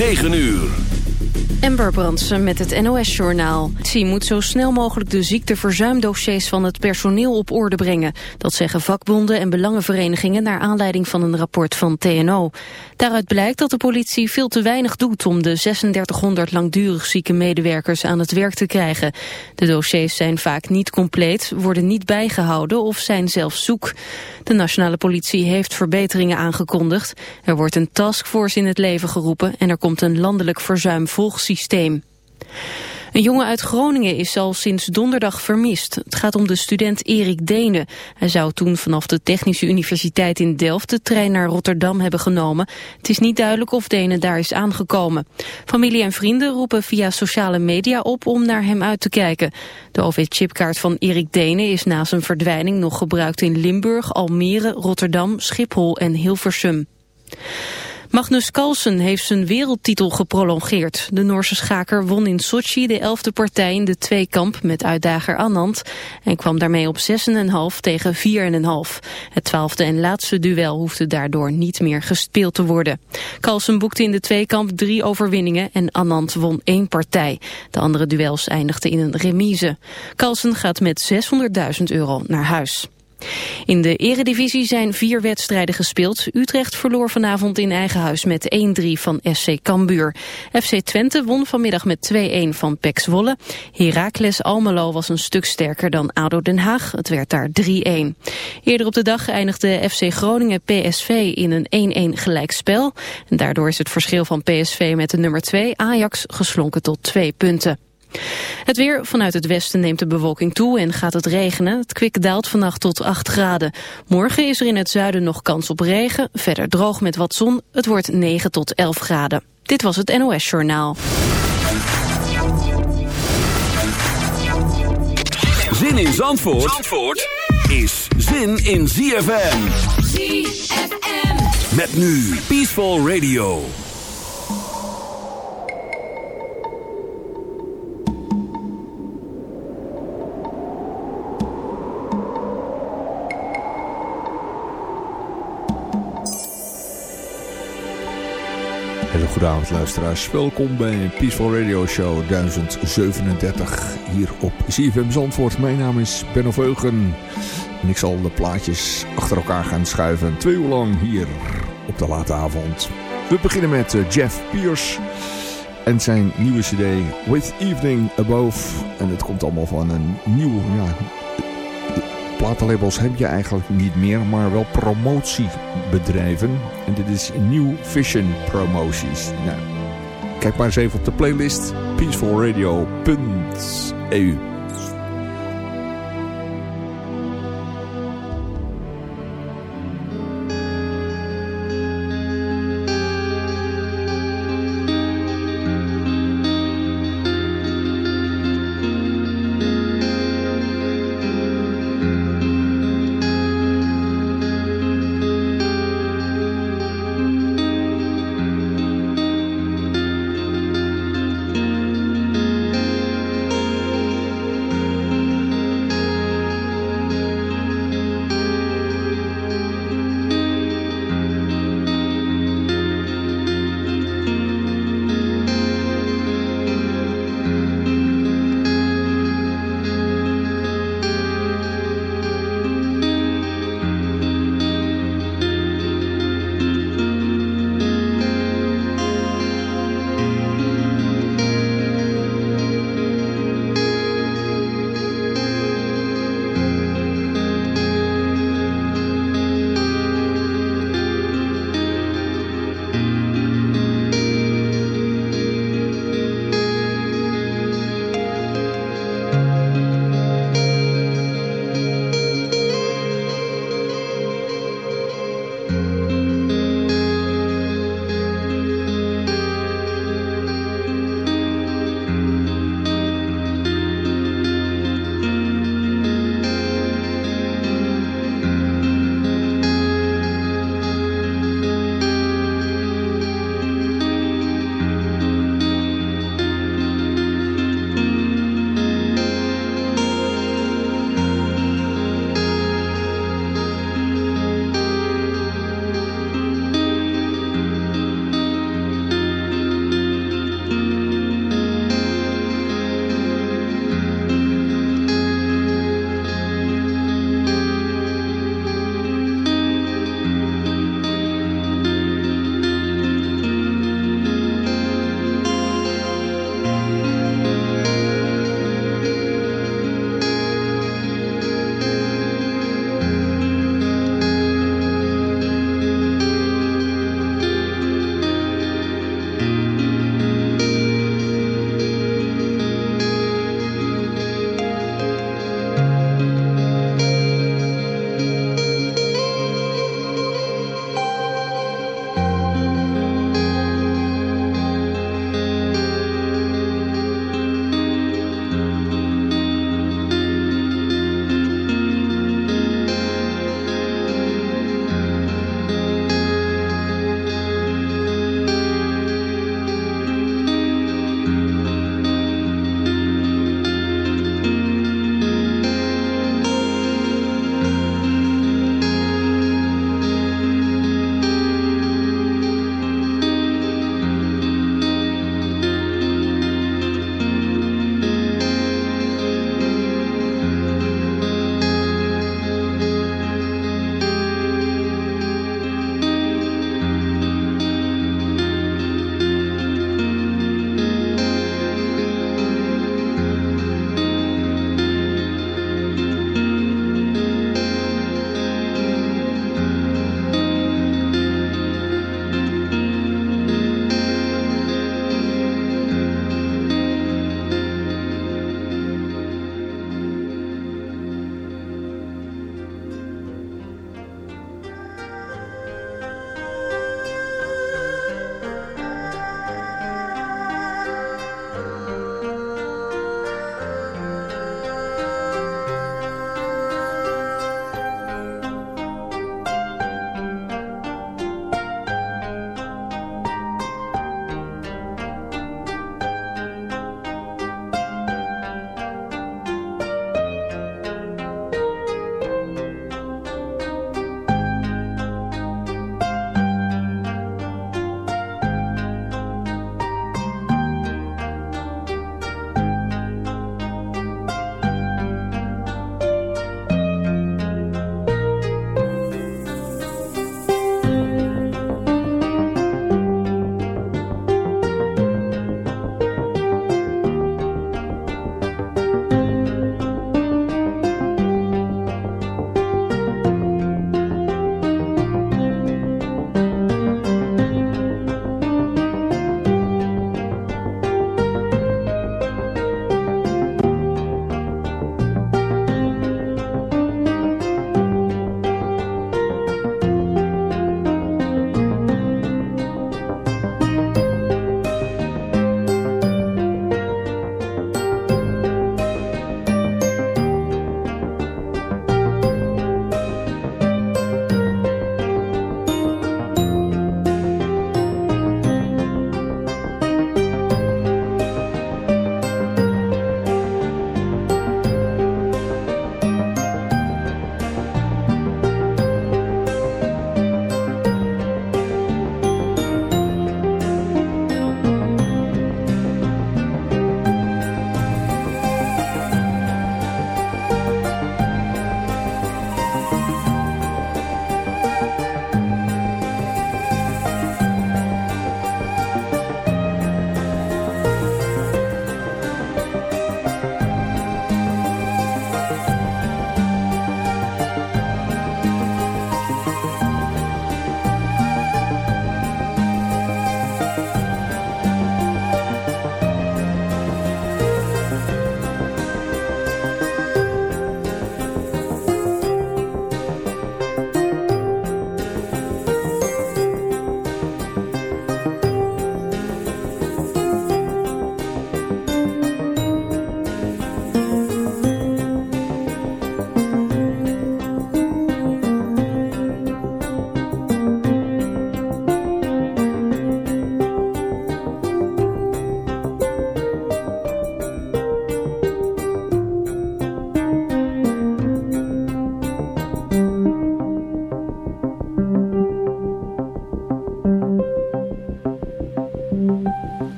9 uur. Ember Brandsen met het NOS-journaal. CIE moet zo snel mogelijk de ziekteverzuimdossiers van het personeel op orde brengen. Dat zeggen vakbonden en belangenverenigingen naar aanleiding van een rapport van TNO. Daaruit blijkt dat de politie veel te weinig doet om de 3600 langdurig zieke medewerkers aan het werk te krijgen. De dossiers zijn vaak niet compleet, worden niet bijgehouden of zijn zelfs zoek. De nationale politie heeft verbeteringen aangekondigd. Er wordt een taskforce in het leven geroepen en er komt een landelijk Een jongen uit Groningen is al sinds donderdag vermist. Het gaat om de student Erik Denen. Hij zou toen vanaf de Technische Universiteit in Delft de trein naar Rotterdam hebben genomen. Het is niet duidelijk of Denen daar is aangekomen. Familie en vrienden roepen via sociale media op om naar hem uit te kijken. De OV-chipkaart van Erik Denen is na zijn verdwijning nog gebruikt in Limburg, Almere, Rotterdam, Schiphol en Hilversum. Magnus Carlsen heeft zijn wereldtitel geprolongeerd. De Noorse schaker won in Sochi de elfde partij in de tweekamp met uitdager Anand en kwam daarmee op 6,5 tegen 4,5. Het twaalfde en laatste duel hoefde daardoor niet meer gespeeld te worden. Carlsen boekte in de tweekamp drie overwinningen en Anand won één partij. De andere duels eindigden in een remise. Carlsen gaat met 600.000 euro naar huis. In de eredivisie zijn vier wedstrijden gespeeld. Utrecht verloor vanavond in eigen huis met 1-3 van SC Cambuur. FC Twente won vanmiddag met 2-1 van PEC Zwolle. Heracles Almelo was een stuk sterker dan ADO Den Haag. Het werd daar 3-1. Eerder op de dag eindigde FC Groningen PSV in een 1-1 gelijkspel. Daardoor is het verschil van PSV met de nummer 2 Ajax geslonken tot 2 punten. Het weer vanuit het westen neemt de bewolking toe en gaat het regenen. Het kwik daalt vannacht tot 8 graden. Morgen is er in het zuiden nog kans op regen. Verder droog met wat zon. Het wordt 9 tot 11 graden. Dit was het NOS Journaal. Zin in Zandvoort, Zandvoort is zin in ZFM. ZFM. Met nu Peaceful Radio. Hele goede avond luisteraars. Welkom bij Peaceful Radio Show 1037 hier op CFM Zandvoort. Mijn naam is Benno Veugen en ik zal de plaatjes achter elkaar gaan schuiven. Twee uur lang hier op de late avond. We beginnen met eh, Jeff Pierce en zijn nieuwe cd With Evening Above. En het komt allemaal van een nieuw... Ja, platenlabels heb je eigenlijk niet meer, maar wel promotiebedrijven. En dit is New Vision Promoties. Nou, kijk maar eens even op de playlist peacefulradio.eu